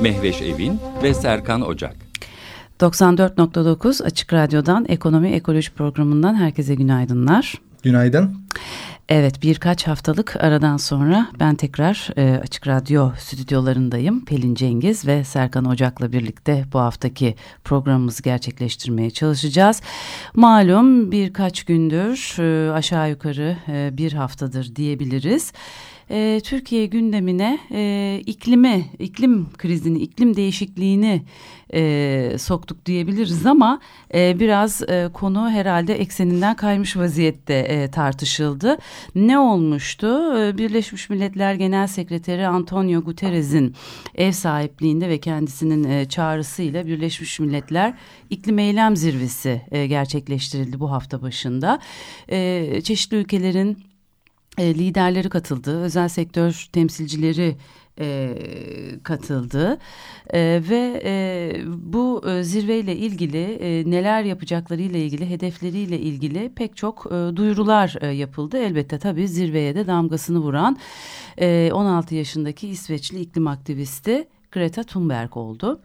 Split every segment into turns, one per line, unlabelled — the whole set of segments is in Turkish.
Mehveş Evin ve Serkan Ocak.
94.9 Açık Radyo'dan Ekonomi Ekoloji Programı'ndan herkese günaydınlar.
Günaydın.
Evet birkaç haftalık aradan sonra ben tekrar e, Açık Radyo stüdyolarındayım. Pelin Cengiz ve Serkan Ocak'la birlikte bu haftaki programımızı gerçekleştirmeye çalışacağız. Malum birkaç gündür e, aşağı yukarı e, bir haftadır diyebiliriz e, Türkiye gündemine e, iklimi, iklim krizini, iklim değişikliğini e, soktuk diyebiliriz ama e, biraz e, konu herhalde ekseninden kaymış vaziyette e, tartışıldı. Ne olmuştu? E, Birleşmiş Milletler Genel Sekreteri Antonio Guterres'in ev sahipliğinde ve kendisinin e, çağrısıyla Birleşmiş Milletler İklim Eylem Zirvesi e, gerçekleştirildi bu hafta başında. E, çeşitli ülkelerin e, liderleri katıldı, özel sektör temsilcileri e, katıldı e, ve e, bu e, zirveyle ilgili e, neler yapacaklarıyla ilgili hedefleriyle ilgili pek çok e, duyurular e, yapıldı. Elbette tabii zirveye de damgasını vuran e, 16 yaşındaki İsveçli iklim aktivisti Greta Thunberg oldu.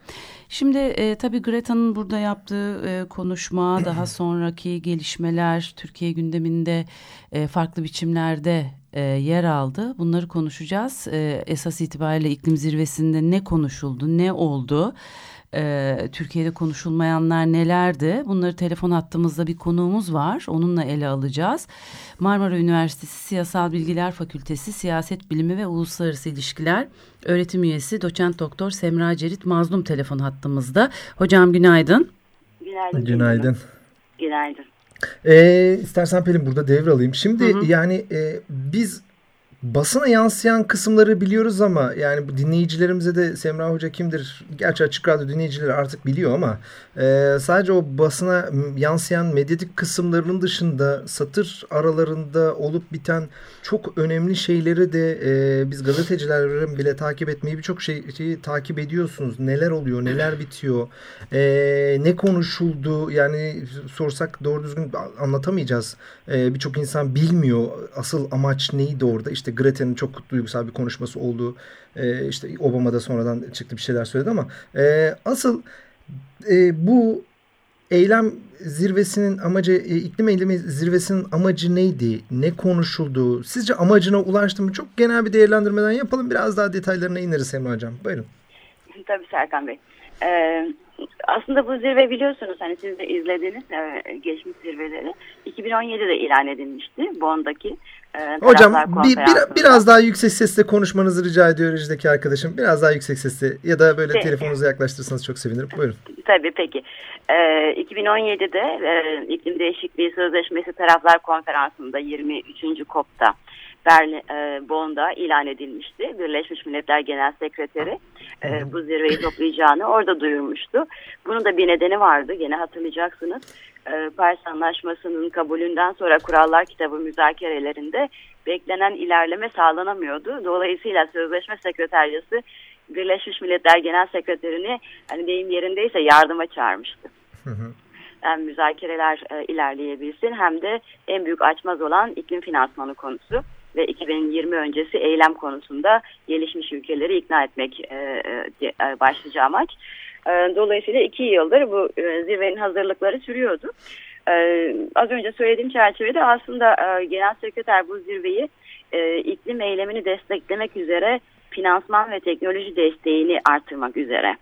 Şimdi e, tabii Greta'nın burada yaptığı e, konuşma daha sonraki gelişmeler Türkiye gündeminde e, farklı biçimlerde e, yer aldı. Bunları konuşacağız. E, esas itibariyle iklim zirvesinde ne konuşuldu, ne oldu? E, Türkiye'de konuşulmayanlar nelerdi? Bunları telefon attığımızda bir konuğumuz var. Onunla ele alacağız. Marmara Üniversitesi Siyasal Bilgiler Fakültesi Siyaset Bilimi ve Uluslararası İlişkiler öğretim üyesi doçent doktor Semra Cerit Mazlum telefon hattımızda. Hocam günaydın.
Günaydın. Günaydın.
Günaydın.
Ee, istersen Pelin burada devralayım. Şimdi hı hı. yani e, biz basına yansıyan kısımları biliyoruz ama yani dinleyicilerimize de Semra Hoca kimdir? Gerçi açık radyo dinleyicileri artık biliyor ama e, sadece o basına yansıyan medyatik kısımlarının dışında satır aralarında olup biten çok önemli şeyleri de e, biz gazetecilerin bile takip etmeyi birçok şey, şeyi takip ediyorsunuz. Neler oluyor, neler bitiyor, e, ne konuşuldu yani sorsak doğru düzgün anlatamayacağız. E, birçok insan bilmiyor asıl amaç neydi orada. İşte işte Greta'nın çok duygusal bir konuşması olduğu e, işte Obama da sonradan çıktı bir şeyler söyledi ama e, asıl e, bu eylem zirvesinin amacı e, iklim eylemi zirvesinin amacı neydi? Ne konuşuldu? Sizce amacına ulaştı mı? Çok genel bir değerlendirmeden yapalım. Biraz daha detaylarına ineriz Semra Hocam. Buyurun.
Tabii Serkan Bey. Ee, aslında bu zirve biliyorsunuz hani siz de izlediniz e, geçmiş zirveleri. 2017'de ilan edilmişti Bonn'daki
e, Hocam bir, bir, biraz daha yüksek sesle konuşmanızı rica ediyor rejideki arkadaşım. Biraz daha yüksek sesle ya da böyle peki. telefonunuzu yaklaştırırsanız çok sevinirim. Buyurun.
Tabii peki. E, 2017'de e, iklim değişikliği sözleşmesi taraflar konferansında 23. COP'ta Berlin, e, Bonn'da ilan edilmişti. Birleşmiş Milletler Genel Sekreteri e, bu zirveyi toplayacağını orada duyurmuştu. Bunun da bir nedeni vardı. Gene hatırlayacaksınız. E, Paris Anlaşması'nın kabulünden sonra kurallar kitabı müzakerelerinde beklenen ilerleme sağlanamıyordu. Dolayısıyla sözleşme sekreteryası Birleşmiş Milletler Genel Sekreterini hani deyim yerindeyse yardıma çağırmıştı. Hı hı hem müzakereler e, ilerleyebilsin hem de en büyük açmaz olan iklim finansmanı konusu ve 2020 öncesi eylem konusunda gelişmiş ülkeleri ikna etmek e, e, e, başlıca amaç. E, dolayısıyla iki yıldır bu zirvenin hazırlıkları sürüyordu. Az önce söylediğim çerçevede aslında Genel Sekreter bu zirveyi iklim eylemini desteklemek üzere finansman ve teknoloji desteğini artırmak üzere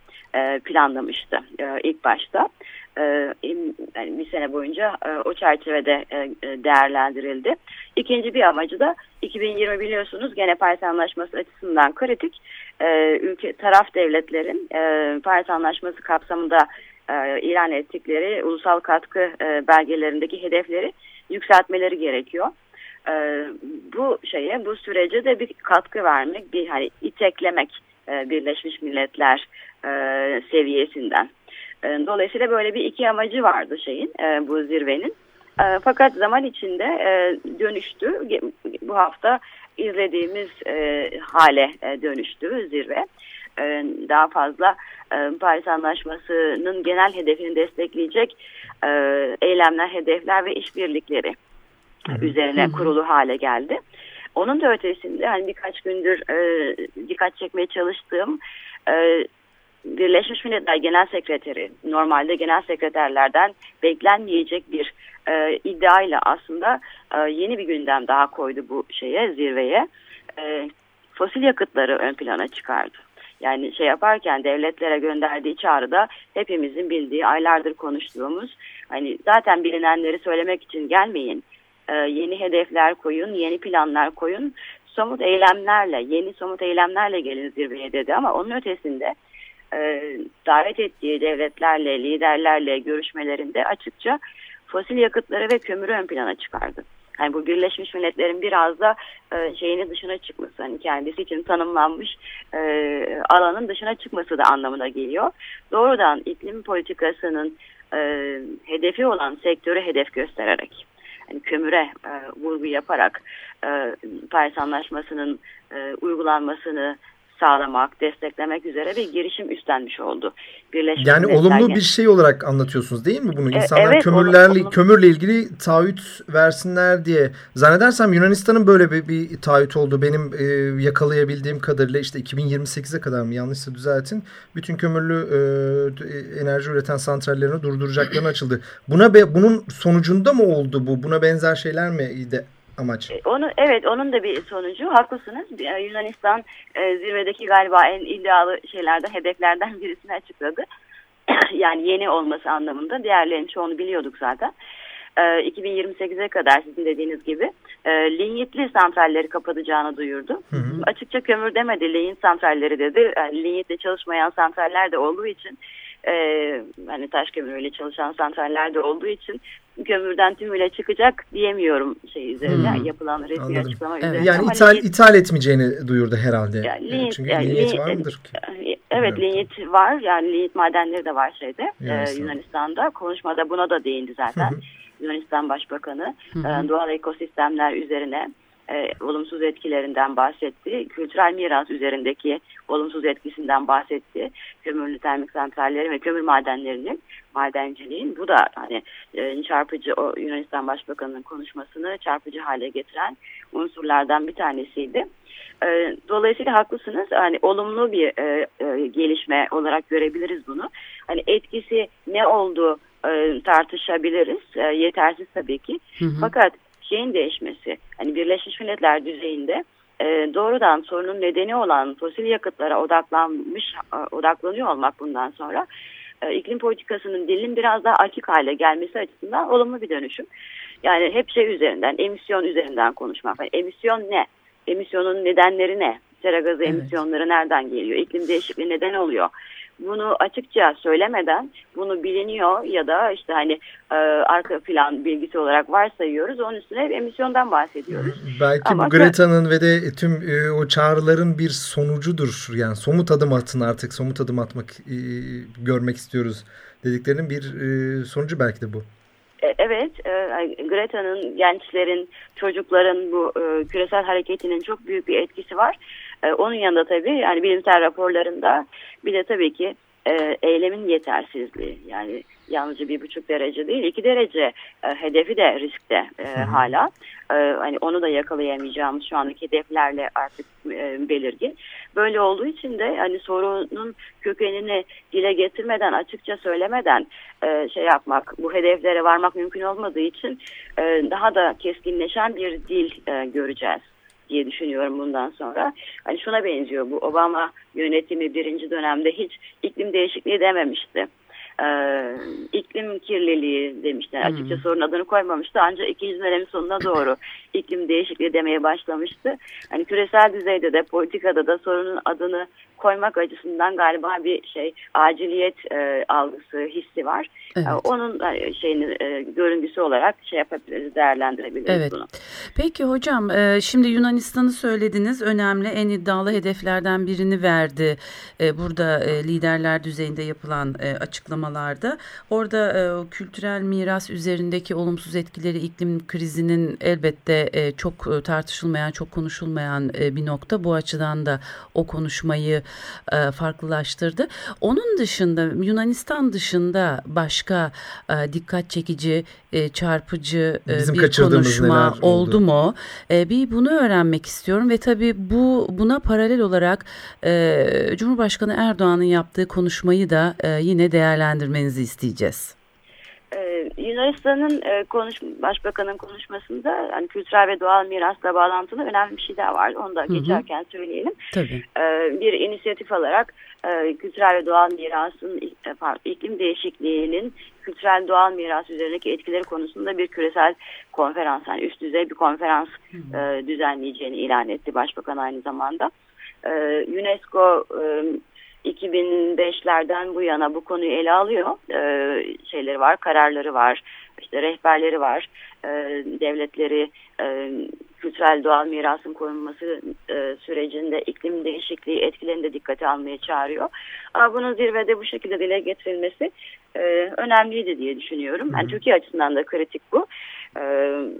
planlamıştı ilk başta. E, yani bir sene boyunca e, o çerçevede e, değerlendirildi. İkinci bir amacı da 2020 biliyorsunuz gene Paris Anlaşması açısından kritik. Ülke taraf devletlerin Paris Anlaşması kapsamında ilan ettikleri ulusal katkı belgelerindeki hedefleri yükseltmeleri gerekiyor. Bu şeye, bu sürece de bir katkı vermek, bir hani iteklemek e, Birleşmiş Milletler e, seviyesinden. E, dolayısıyla böyle bir iki amacı vardı şeyin e, bu zirvenin. E, fakat zaman içinde e, dönüştü. Bu hafta izlediğimiz e, hale dönüştü zirve. E, daha fazla Paris Anlaşması'nın genel hedefini destekleyecek eylemler, hedefler ve işbirlikleri üzerine kurulu hale geldi. Onun da ötesinde hani birkaç gündür e, dikkat çekmeye çalıştığım e, Birleşmiş Milletler Genel Sekreteri normalde genel sekreterlerden beklenmeyecek bir e, iddiayla aslında e, yeni bir gündem daha koydu bu şeye zirveye. E, fosil yakıtları ön plana çıkardı. Yani şey yaparken devletlere gönderdiği çağrıda hepimizin bildiği aylardır konuştuğumuz hani zaten bilinenleri söylemek için gelmeyin. E, yeni hedefler koyun, yeni planlar koyun. Somut eylemlerle, yeni somut eylemlerle gelin zirveye dedi ama onun ötesinde e, davet ettiği devletlerle, liderlerle görüşmelerinde açıkça fosil yakıtları ve kömürü ön plana çıkardı. Yani bu Birleşmiş Milletler'in biraz da e, şeyini dışına çıkması, hani kendisi için tanımlanmış e, alanın dışına çıkması da anlamına geliyor. Doğrudan iklim politikasının e, hedefi olan sektörü hedef göstererek, yani kömüre e, vurgu yaparak e, Paris Anlaşması'nın e, uygulanmasını sağlamak, desteklemek üzere bir girişim üstlenmiş oldu.
Birleşmiş yani olumlu bir şey olarak anlatıyorsunuz değil mi bunu? E, İnsanlar evet, kömürlerle olumlu. kömürle ilgili taahhüt versinler diye. Zannedersem Yunanistan'ın böyle bir, bir taahhüt oldu. Benim e, yakalayabildiğim kadarıyla işte 2028'e kadar mı yanlışsa düzeltin. Bütün kömürlü e, enerji üreten santrallerini durduracaklarını açıldı. Buna be, bunun sonucunda mı oldu bu? Buna benzer şeyler mi de amaç. E,
onu evet onun da bir sonucu haklısınız. E, Yunanistan e, zirvedeki galiba en iddialı şeylerden hedeflerden birisini açıkladı. yani yeni olması anlamında diğerlerinin çoğunu biliyorduk zaten. E, 2028'e kadar sizin dediğiniz gibi e, linyitli santralleri kapatacağını duyurdu. Hı hı. Açıkça kömür demedi, linyit santralleri dedi. Yani linyitle çalışmayan santraller de olduğu için e, hani taş kömürüyle çalışan santraller de olduğu için kömürden tümüyle çıkacak diyemiyorum şey üzerine hmm. yapılan resmi Anladım. açıklama
evet. üzerine. Yani Ama ithal, linyit, ithal etmeyeceğini duyurdu herhalde. Yani, linyit, Çünkü yani, linyit var mıdır ki?
Evet Bilmiyorum. linyit var yani linyit madenleri de var şeyde Yunanistan. e, Yunanistan'da konuşmada buna da değindi zaten. Yunanistan Başbakanı e, doğal ekosistemler üzerine e, olumsuz etkilerinden bahsetti. Kültürel miras üzerindeki olumsuz etkisinden bahsetti. Kömürlü termik santralleri ve kömür madenlerinin madenciliğin bu da hani e, çarpıcı o Yunanistan Başbakanı'nın konuşmasını çarpıcı hale getiren unsurlardan bir tanesiydi. E, dolayısıyla haklısınız. Hani olumlu bir e, e, gelişme olarak görebiliriz bunu. Hani etkisi ne oldu e, tartışabiliriz. E, yetersiz tabii ki. Hı hı. Fakat şeyin değişmesi, hani Birleşmiş Milletler düzeyinde e, doğrudan sorunun nedeni olan fosil yakıtlara odaklanmış, e, odaklanıyor olmak bundan sonra e, iklim politikasının dilin biraz daha açık hale gelmesi açısından olumlu bir dönüşüm. Yani hep şey üzerinden, emisyon üzerinden konuşmak. Yani emisyon ne? Emisyonun nedenleri ne? Sera gazı evet. emisyonları nereden geliyor? İklim değişikliği neden oluyor? Bunu açıkça söylemeden bunu biliniyor ya da işte hani e, arka plan bilgisi olarak varsayıyoruz. Onun üstüne emisyondan bahsediyoruz.
Belki Ama bu Greta'nın ve de tüm e, o çağrıların bir sonucudur. Yani somut adım atın artık somut adım atmak e, görmek istiyoruz dediklerinin bir e, sonucu belki de bu.
E, evet, e, Greta'nın, gençlerin, çocukların bu e, küresel hareketinin çok büyük bir etkisi var. E, onun yanında tabii yani bilimsel raporlarında bir de tabii ki e, eylemin yetersizliği. Yani yalnızca bir buçuk derece değil iki derece e, hedefi de riskte e, hala. E, hani onu da yakalayamayacağımız şu andaki hedeflerle artık e, belirgin. Böyle olduğu için de hani sorunun kökenini dile getirmeden açıkça söylemeden e, şey yapmak bu hedeflere varmak mümkün olmadığı için e, daha da keskinleşen bir dil e, göreceğiz diye düşünüyorum bundan sonra. Hani şuna benziyor bu Obama yönetimi birinci dönemde hiç iklim değişikliği dememişti. e, iklim kirliliği demişler. Hmm. Açıkça sorun adını koymamıştı ancak ikinci dönemin sonuna doğru iklim değişikliği demeye başlamıştı. Hani küresel düzeyde de politikada da sorunun adını koymak açısından galiba bir şey aciliyet e, algısı hissi var. Evet. E, onun e, şeyini e, görüntüsü olarak şey yapabiliriz, değerlendirebiliriz evet. bunu.
Peki hocam e, şimdi Yunanistan'ı söylediniz. Önemli en iddialı hedeflerden birini verdi. E, burada e, liderler düzeyinde yapılan e, açıklamalarda. Orada e, kültürel miras üzerindeki olumsuz etkileri iklim krizinin elbette e, çok e, tartışılmayan, çok konuşulmayan e, bir nokta. Bu açıdan da o konuşmayı e, farklılaştırdı. Onun dışında Yunanistan dışında başka e, dikkat çekici, e, çarpıcı e, bir konuşma oldu, oldu mu? E, bir bunu öğrenmek istiyorum ve tabii bu buna paralel olarak e, Cumhurbaşkanı Erdoğan'ın yaptığı konuşmayı da e, yine değerlendirmenizi isteyeceğiz.
Ee, Yunanistan'ın e, konuş, başbakanın konuşmasında hani kültürel ve doğal mirasla bağlantılı önemli bir şey daha var. Onu da Hı-hı. geçerken söyleyelim.
Tabii.
Ee, bir inisiyatif olarak e, kültürel ve doğal mirasın iklim değişikliğinin kültürel doğal miras üzerindeki etkileri konusunda bir küresel konferans, yani üst düzey bir konferans e, düzenleyeceğini ilan etti Başbakan aynı zamanda. E, UNESCO e, 2005'lerden bu yana bu konuyu ele alıyor. E, şeyleri var, kararları var, işte rehberleri var. E, devletleri e, kültürel doğal mirasın korunması e, sürecinde iklim değişikliği etkilerini de dikkate almaya çağırıyor. Ama bunun zirvede bu şekilde dile getirilmesi e, önemliydi diye düşünüyorum. Yani Türkiye açısından da kritik bu. E,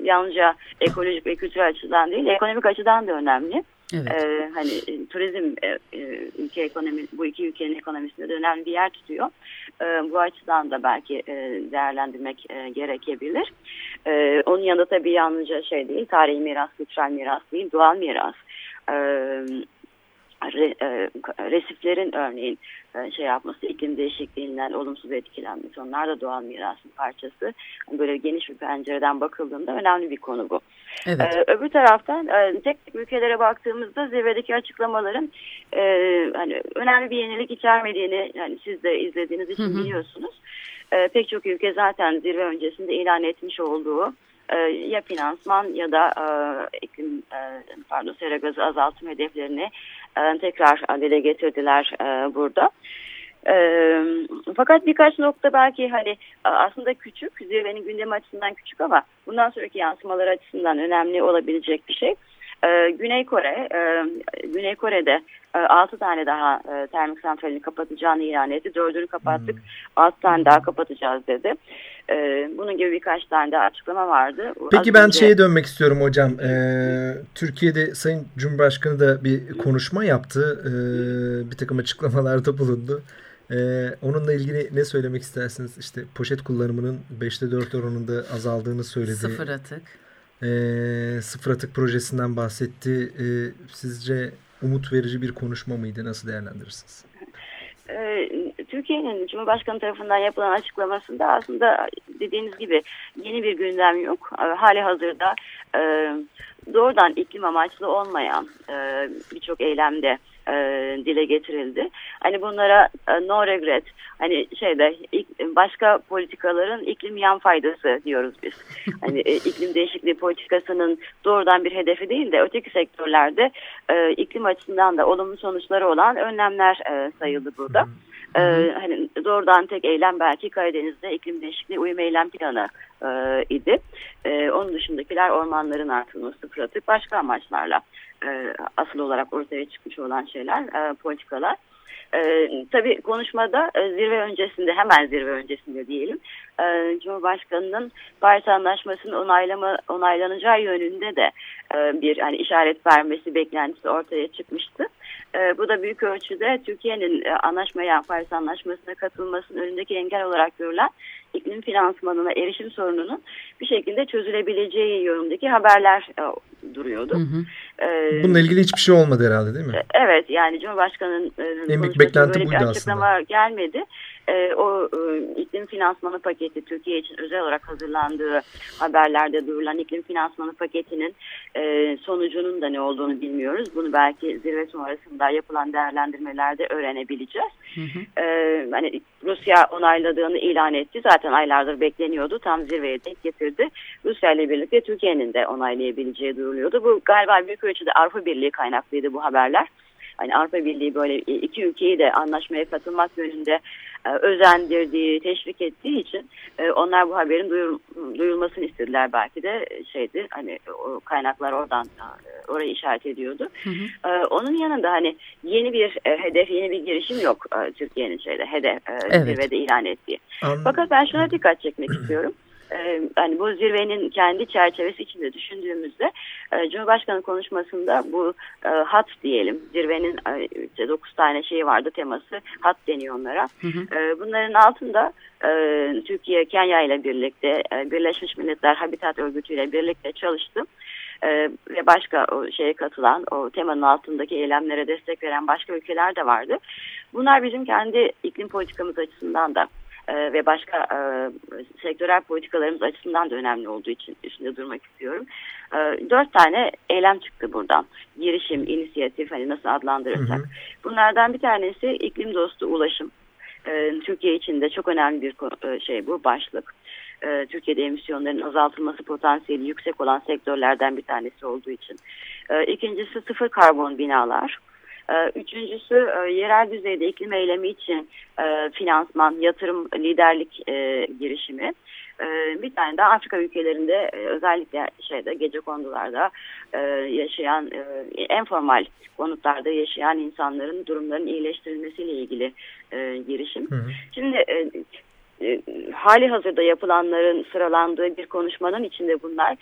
yalnızca ekolojik ve kültürel açıdan değil, ekonomik açıdan da önemli. Evet. Ee, hani e, turizm e, e, ülke ekonomi bu iki ülkenin ekonomisinde de önemli bir yer tutuyor. E, bu açıdan da belki e, değerlendirmek e, gerekebilir. E, onun yanında tabii yalnızca şey değil, tarihi miras, kültürel miras değil, doğal miras. E, re, e, resiflerin örneğin e, şey yapması, iklim değişikliğinden olumsuz etkilenmesi. Onlar da doğal mirasın parçası. Böyle geniş bir pencereden bakıldığında önemli bir konu bu. Evet. Ee, öbür taraftan e, tek ülkelere baktığımızda zirvedeki açıklamaların e, hani önemli bir yenilik içermediğini yani siz de izlediğiniz için hı hı. biliyorsunuz. E, pek çok ülke zaten zirve öncesinde ilan etmiş olduğu e, ya finansman ya da e, iklim e, pardon sera gazı azaltım hedeflerini e, tekrar dile getirdiler burada. E, fakat birkaç nokta belki hani aslında küçük, zirvenin gündemi açısından küçük ama bundan sonraki yansımalar açısından önemli olabilecek bir şey. E, Güney Kore, e, Güney Kore'de e, 6 tane daha e, termik santralini kapatacağını ilan etti. Dördünü kapattık, hmm. 6 tane daha kapatacağız dedi. E, bunun gibi birkaç tane daha açıklama vardı.
Peki Az ben önce... şeye dönmek istiyorum hocam. Ee, Türkiye'de Sayın Cumhurbaşkanı da bir konuşma yaptı. Ee, bir takım açıklamalarda bulundu. Ee, onunla ilgili ne söylemek istersiniz? İşte poşet kullanımının 5'te 4 oranında azaldığını söyledi.
Sıfır atık.
Ee, sıfır atık projesinden bahsetti. Ee, sizce umut verici bir konuşma mıydı? Nasıl değerlendirirsiniz?
Ee, Türkiye'nin Cumhurbaşkanı tarafından yapılan açıklamasında aslında dediğiniz gibi yeni bir gündem yok. Hali hazırda e, doğrudan iklim amaçlı olmayan e, birçok eylemde e, dile getirildi. Hani bunlara e, no regret hani şeyde başka politikaların iklim yan faydası diyoruz biz. Hani e, iklim değişikliği politikasının doğrudan bir hedefi değil de öteki sektörlerde e, iklim açısından da olumlu sonuçları olan önlemler e, sayıldı burada. Hmm. Ee, hani doğrudan tek eylem belki Karadeniz'de iklim değişikliği uyum eylem planı e, idi. E, onun dışındakiler ormanların artırılması, atık başka amaçlarla e, asıl olarak ortaya çıkmış olan şeyler, e, politikalar. E, tabii konuşmada e, zirve öncesinde hemen zirve öncesinde diyelim e, Cumhurbaşkanı'nın Paris Anlaşması'nın onaylama, onaylanacağı yönünde de e, bir hani işaret vermesi beklentisi ortaya çıkmıştı. E, bu da büyük ölçüde Türkiye'nin e, anlaşmaya Paris Anlaşması'na katılmasının önündeki engel olarak görülen iklim finansmanına erişim sorununun bir şekilde çözülebileceği yönündeki haberler e, duruyordu. Hı hı.
Ee, Bununla ilgili hiçbir şey olmadı herhalde değil mi?
Evet yani Cumhurbaşkanı'nın
en büyük beklenti
böyle bir açıklama
aslında.
gelmedi. E, o e, iklim finansmanı paketi Türkiye için özel olarak hazırlandığı haberlerde duyurulan iklim finansmanı paketinin e, sonucunun da ne olduğunu bilmiyoruz. Bunu belki zirve sonrasında yapılan değerlendirmelerde öğrenebileceğiz. Hı hı. E, hani Rusya onayladığını ilan etti. Zaten aylardır bekleniyordu. Tam zirveye denk getirdi. Rusya ile birlikte Türkiye'nin de onaylayabileceği duyuruluyordu. Bu galiba büyük ölçüde Avrupa Birliği kaynaklıydı bu haberler hani Avrupa Birliği böyle iki ülkeyi de anlaşmaya katılmak yönünde e, özendirdiği, teşvik ettiği için e, onlar bu haberin duyur, duyulmasını istediler belki de e, şeydi hani o kaynaklar oradan e, orayı işaret ediyordu. Hı hı. E, onun yanında hani yeni bir e, hedef, yeni bir girişim yok e, Türkiye'nin şeyde hedef e, evet. zirvede ilan ettiği. Anladım. Fakat ben şuna dikkat çekmek istiyorum e, hani bu zirvenin kendi çerçevesi içinde düşündüğümüzde e, Cumhurbaşkanı konuşmasında bu e, hat diyelim zirvenin e, işte 9 tane şeyi vardı teması hat deniyor onlara. Hı hı. E, bunların altında e, Türkiye Kenya ile birlikte e, Birleşmiş Milletler Habitat Örgütü ile birlikte çalıştı. Ee, ve başka o şeye katılan o temanın altındaki eylemlere destek veren başka ülkeler de vardı. Bunlar bizim kendi iklim politikamız açısından da e, ve başka e, sektörel politikalarımız açısından da önemli olduğu için üstünde durmak istiyorum. E, dört tane eylem çıktı buradan. Girişim, inisiyatif hani nasıl adlandırırsak. Hı hı. Bunlardan bir tanesi iklim dostu ulaşım. E, Türkiye için de çok önemli bir e, şey bu başlık. E, Türkiye'de emisyonların azaltılması potansiyeli yüksek olan sektörlerden bir tanesi olduğu için. E, ikincisi sıfır karbon binalar. Ee, üçüncüsü e, yerel düzeyde iklim eylemi için e, finansman, yatırım, liderlik e, girişimi. Bir tane de Afrika ülkelerinde özellikle şeyde gece kondularda yaşayan en formal konutlarda yaşayan insanların durumlarının iyileştirilmesiyle ilgili girişim. Hı hı. Şimdi hali hazırda yapılanların sıralandığı bir konuşmanın içinde bunlar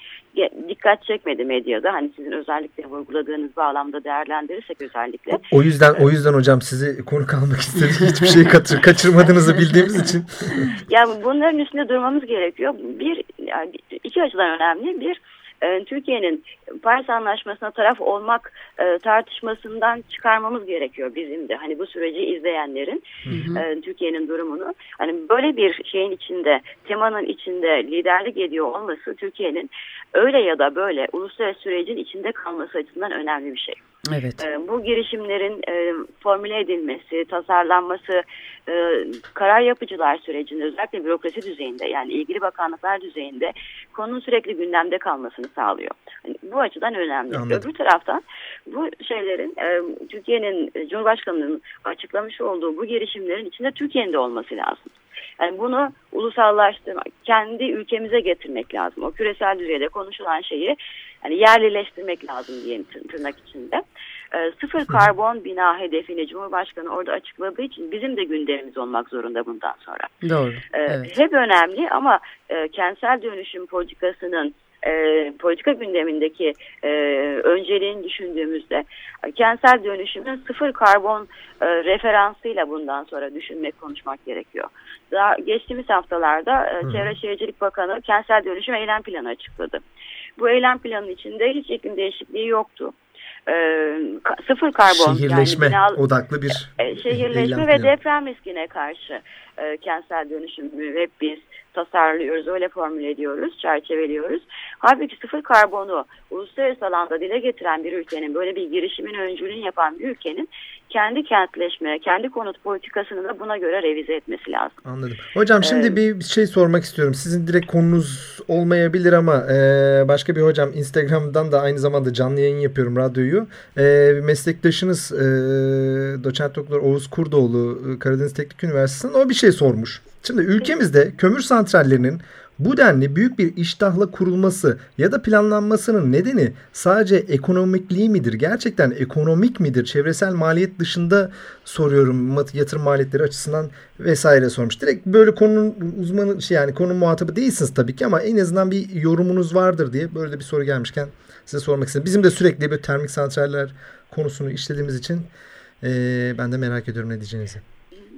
dikkat çekmedi medyada. Hani sizin özellikle vurguladığınız bağlamda değerlendirirsek özellikle.
O yüzden o yüzden hocam sizi konuk almak istedik. Hiçbir şey kaçır, kaçırmadığınızı bildiğimiz için.
yani bunların üstünde durmamız gerekiyor. Bir yani iki açıdan önemli. Bir e, Türkiye'nin Paris Anlaşması'na taraf olmak e, tartışmasından çıkarmamız gerekiyor bizim de. Hani bu süreci izleyenlerin e, Türkiye'nin durumunu. Hani böyle bir şeyin içinde, temanın içinde liderlik ediyor olması Türkiye'nin öyle ya da böyle uluslararası sürecin içinde kalması açısından önemli bir şey. Evet. E, bu girişimlerin e, formüle edilmesi, tasarlanması, e, karar yapıcılar sürecinde özellikle bürokrasi düzeyinde yani ilgili bakanlıklar düzeyinde konunun sürekli gündemde kalmasını sağlıyor. Yani bu açıdan önemli. Anladım. Öbür taraftan bu şeylerin e, Türkiye'nin Cumhurbaşkanı'nın açıklamış olduğu bu girişimlerin içinde Türkiye'nin de olması lazım. Yani bunu ulusallaştırmak, kendi ülkemize getirmek lazım. O küresel düzeyde konuşulan şeyi yani yerlileştirmek lazım diyelim tırnak içinde. E, sıfır karbon bina hedefini Cumhurbaşkanı orada açıkladığı için bizim de gündemimiz olmak zorunda bundan sonra.
Doğru. E, evet.
Hep önemli ama e, kentsel dönüşüm politikasının e, politika gündemindeki e, önceliğini düşündüğümüzde e, kentsel dönüşümün sıfır karbon e, referansıyla bundan sonra düşünmek, konuşmak gerekiyor. Daha geçtiğimiz haftalarda e, Çevre Şehircilik Bakanı kentsel dönüşüm eylem planı açıkladı. Bu eylem planının içinde hiç iklim değişikliği yoktu e, sıfır karbon
şehirleşme yani binal, odaklı bir
e, şehirleşme ve deprem riskine karşı e, kentsel dönüşümü hep biz tasarlıyoruz, öyle formüle ediyoruz, çerçeveliyoruz. Halbuki sıfır karbonu uluslararası alanda dile getiren bir ülkenin, böyle bir girişimin öncülüğünü yapan bir ülkenin kendi kentleşme, kendi konut politikasını da buna göre revize etmesi lazım.
Anladım. Hocam şimdi ee, bir şey sormak istiyorum. Sizin direkt konunuz olmayabilir ama e, başka bir hocam Instagram'dan da aynı zamanda canlı yayın yapıyorum radyoyu. E, meslektaşınız e, doçent doktor Oğuz Kurdoğlu Karadeniz Teknik Üniversitesi'nden o bir şey sormuş. Şimdi ülkemizde kömür santrallerinin bu denli büyük bir iştahla kurulması ya da planlanmasının nedeni sadece ekonomikliği midir? Gerçekten ekonomik midir? Çevresel maliyet dışında soruyorum yatırım maliyetleri açısından vesaire sormuş. Direkt böyle konunun uzmanı şey yani konu muhatabı değilsiniz tabii ki ama en azından bir yorumunuz vardır diye böyle bir soru gelmişken size sormak istedim. Bizim de sürekli böyle termik santraller konusunu işlediğimiz için e, ben de merak ediyorum ne diyeceğinizi.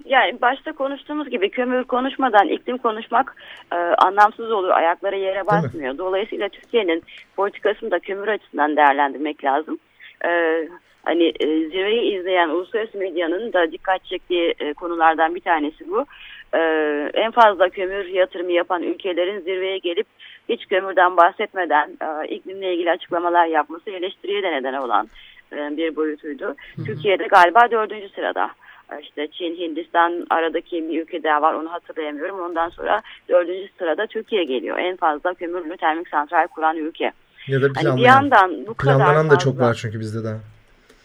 Yani başta konuştuğumuz gibi kömür konuşmadan iklim konuşmak e, anlamsız olur. Ayakları yere basmıyor. Dolayısıyla Türkiye'nin politikasını da kömür açısından değerlendirmek lazım. E, Hani e, zirveyi izleyen uluslararası medyanın da dikkat çektiği e, konulardan bir tanesi bu. E, en fazla kömür yatırımı yapan ülkelerin zirveye gelip hiç kömürden bahsetmeden e, iklimle ilgili açıklamalar yapması eleştiriye de neden olan e, bir boyutuydu. Hı hı. Türkiye'de galiba dördüncü sırada. İşte Çin, Hindistan aradaki bir ülke daha var onu hatırlayamıyorum. Ondan sonra dördüncü sırada Türkiye geliyor. En fazla kömürlü termik santral kuran ülke.
Ya da planlanan. Hani bir yandan bu planlanan kadar da çok var çünkü bizde daha.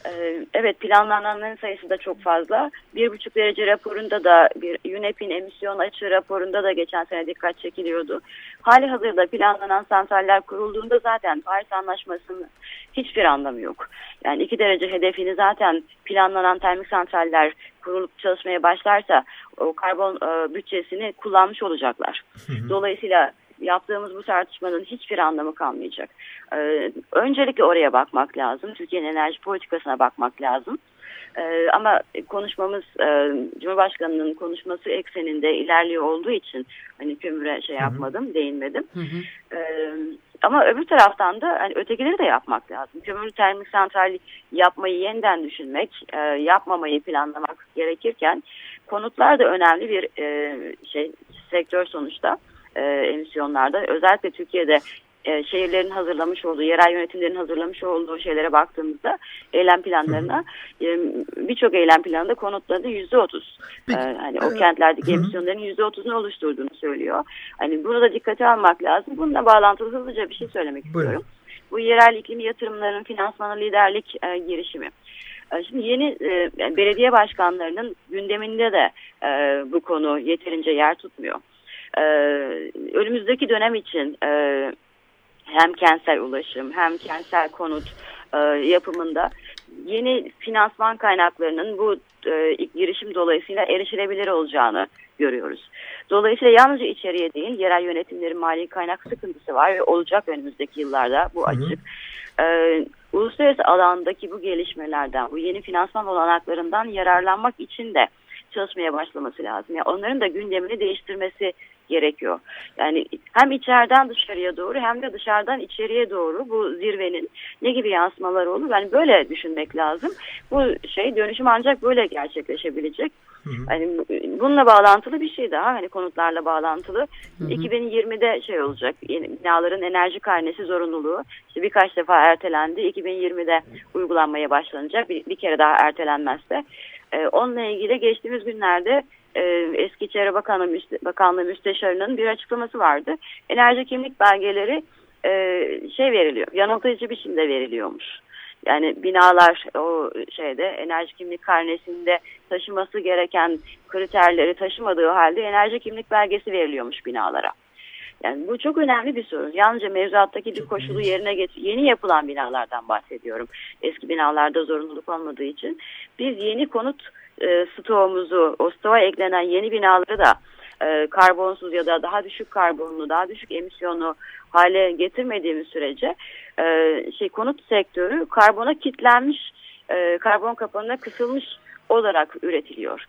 Ee, evet planlananların sayısı da çok fazla. Bir buçuk derece raporunda da bir UNEP'in emisyon açığı raporunda da geçen sene dikkat çekiliyordu. Hali hazırda planlanan santraller kurulduğunda zaten Paris Anlaşması'nın hiçbir anlamı yok. Yani iki derece hedefini zaten planlanan termik santraller kurulup çalışmaya başlarsa o karbon e, bütçesini kullanmış olacaklar. Dolayısıyla yaptığımız bu tartışmanın hiçbir anlamı kalmayacak. Ee, öncelikle oraya bakmak lazım. Türkiye'nin enerji politikasına bakmak lazım. Ee, ama konuşmamız e, Cumhurbaşkanı'nın konuşması ekseninde ilerliyor olduğu için hani kömüre şey yapmadım, hı hı. değinmedim. Hı hı. Ee, ama öbür taraftan da hani ötekileri de yapmak lazım. Kömürlü termik santral yapmayı yeniden düşünmek, e, yapmamayı planlamak gerekirken konutlar da önemli bir e, şey sektör sonuçta e, emisyonlarda. Özellikle Türkiye'de e, şehirlerin hazırlamış olduğu, yerel yönetimlerin hazırlamış olduğu şeylere baktığımızda eylem planlarına e, birçok eylem planında konutların yüzde otuz. E, hani o kentlerdeki hı. emisyonların yüzde otuzunu oluşturduğunu söylüyor. Hani bunu da dikkate almak lazım. Bununla bağlantılı hızlıca bir şey söylemek Buyurun. istiyorum. Bu yerel iklim yatırımlarının finansmanı liderlik e, girişimi. E, şimdi yeni e, belediye başkanlarının gündeminde de e, bu konu yeterince yer tutmuyor. E, önümüzdeki dönem için e, hem kentsel ulaşım hem kentsel konut e, yapımında yeni finansman kaynaklarının bu e, girişim dolayısıyla erişilebilir olacağını görüyoruz. Dolayısıyla yalnızca içeriye değil yerel yönetimlerin mali kaynak sıkıntısı var ve olacak önümüzdeki yıllarda bu açık. Hı hı. E, uluslararası alandaki bu gelişmelerden, bu yeni finansman olanaklarından yararlanmak için de çalışmaya başlaması lazım. Yani onların da gündemini değiştirmesi gerekiyor. Yani hem içeriden dışarıya doğru hem de dışarıdan içeriye doğru bu zirvenin ne gibi yansımaları olur? Yani böyle düşünmek lazım. Bu şey dönüşüm ancak böyle gerçekleşebilecek. Hı hı. Yani bununla bağlantılı bir şey daha hani konutlarla bağlantılı. Hı hı. 2020'de şey olacak. Binaların enerji karnesi zorunluluğu işte birkaç defa ertelendi. 2020'de uygulanmaya başlanacak. Bir, bir kere daha ertelenmezse. Ee, onunla ilgili geçtiğimiz günlerde e, eski İçişleri Bakanlığı, Müste, Bakanlığı Müsteşarı'nın bir açıklaması vardı. Enerji kimlik belgeleri e, şey veriliyor, yanıltıcı biçimde veriliyormuş. Yani binalar o şeyde enerji kimlik karnesinde taşıması gereken kriterleri taşımadığı halde enerji kimlik belgesi veriliyormuş binalara. Yani bu çok önemli bir sorun. Yalnızca mevzuattaki bir koşulu yerine getir. Yeni yapılan binalardan bahsediyorum. Eski binalarda zorunluluk olmadığı için. Biz yeni konut e, stoğumuzu, o stoğa eklenen yeni binaları da e, karbonsuz ya da daha düşük karbonlu, daha düşük emisyonlu hale getirmediğimiz sürece e, şey konut sektörü karbona kitlenmiş, e, karbon kapanına kısılmış olarak üretiliyor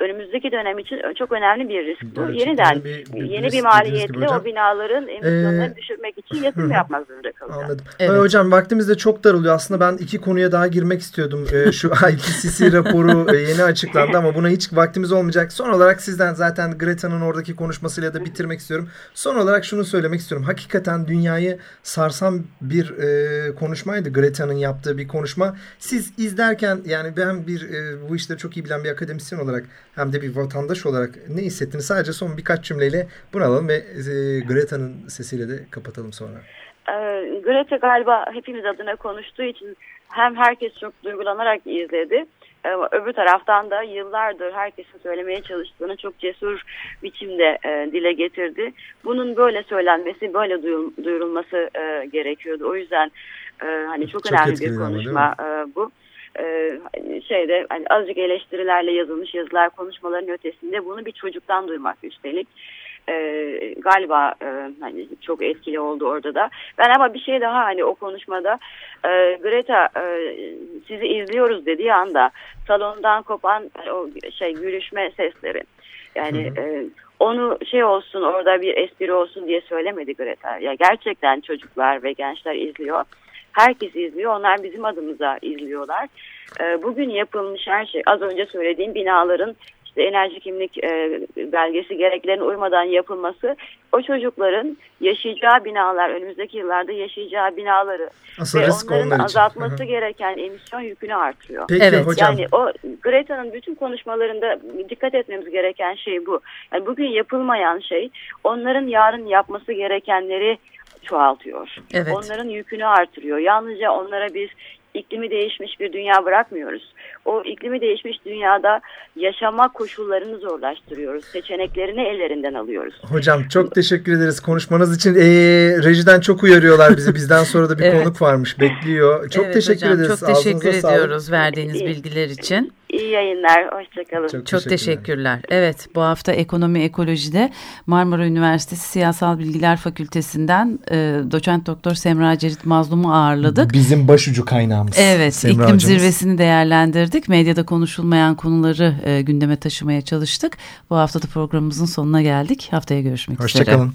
önümüzdeki dönem için çok önemli bir risk bu. Evet, Yeniden bir, bir, yeni bir maliyetle o binaların emisyonlarını ee, düşürmek için yatırım yapmak zorunda kalacak.
Anladım. Evet. Hocam vaktimiz de çok daralıyor. Aslında ben iki konuya daha girmek istiyordum. Ee, şu IPCC raporu e, yeni açıklandı ama buna hiç vaktimiz olmayacak. Son olarak sizden zaten Greta'nın oradaki konuşmasıyla da bitirmek istiyorum. Son olarak şunu söylemek istiyorum. Hakikaten dünyayı sarsan bir e, konuşmaydı Greta'nın yaptığı bir konuşma. Siz izlerken yani ben bir e, bu işleri çok iyi bilen bir akademisyen olarak hem de bir vatandaş olarak ne hissettiniz? Sadece son birkaç cümleyle bunu alalım ve e, Greta'nın sesiyle de kapatalım sonra.
E, Greta galiba hepimiz adına konuştuğu için hem herkes çok duygulanarak izledi. Ama öbür taraftan da yıllardır herkesin söylemeye çalıştığını çok cesur biçimde e, dile getirdi. Bunun böyle söylenmesi, böyle duyurulması e, gerekiyordu. O yüzden e, hani çok, çok önemli bir konuşma e, bu e, şeyde hani azıcık eleştirilerle yazılmış yazılar konuşmaların ötesinde bunu bir çocuktan duymak üstelik e, galiba e, hani çok etkili oldu orada da. Ben ama bir şey daha hani o konuşmada e, Greta e, sizi izliyoruz dediği anda salondan kopan o şey gülüşme sesleri yani e, onu şey olsun orada bir espri olsun diye söylemedi Greta. Ya gerçekten çocuklar ve gençler izliyor herkes izliyor. Onlar bizim adımıza izliyorlar. E, bugün yapılmış her şey az önce söylediğim binaların işte enerji kimlik e, belgesi gereklerine uymadan yapılması o çocukların yaşayacağı binalar önümüzdeki yıllarda yaşayacağı binaları
Asıl
ve
risk
onların
onlar
azaltması
hı.
gereken emisyon yükünü artırıyor.
Peki
Evet,
hocam.
Yani o Greta'nın bütün konuşmalarında dikkat etmemiz gereken şey bu. Yani bugün yapılmayan şey onların yarın yapması gerekenleri çoğaltıyor.
Evet.
Onların yükünü artırıyor. Yalnızca onlara biz iklimi değişmiş bir dünya bırakmıyoruz. O iklimi değişmiş dünyada yaşama koşullarını zorlaştırıyoruz. Seçeneklerini ellerinden alıyoruz.
Hocam çok teşekkür ederiz konuşmanız için. Ee, rejiden çok uyarıyorlar bizi. Bizden sonra da bir
Evet.
konuk varmış. Bekliyor. Çok
evet
teşekkür
hocam,
ederiz.
Çok teşekkür
Ağzınıza sağlık.
ediyoruz verdiğiniz
İyi.
bilgiler için.
İyi yayınlar. Hoşçakalın.
Çok
Çok teşekkürler. Evet bu hafta Ekonomi Ekoloji'de Marmara Üniversitesi Siyasal Bilgiler Fakültesinden e, doçent doktor Semra Cerit Mazlum'u ağırladık.
Bizim başucu kaynağımız.
Evet
Semra
iklim
hocamız.
zirvesini değerlendirdik. Medyada konuşulmayan konuları e, gündeme taşımaya çalıştık. Bu hafta da programımızın sonuna geldik. Haftaya görüşmek üzere.
Hoşçakalın.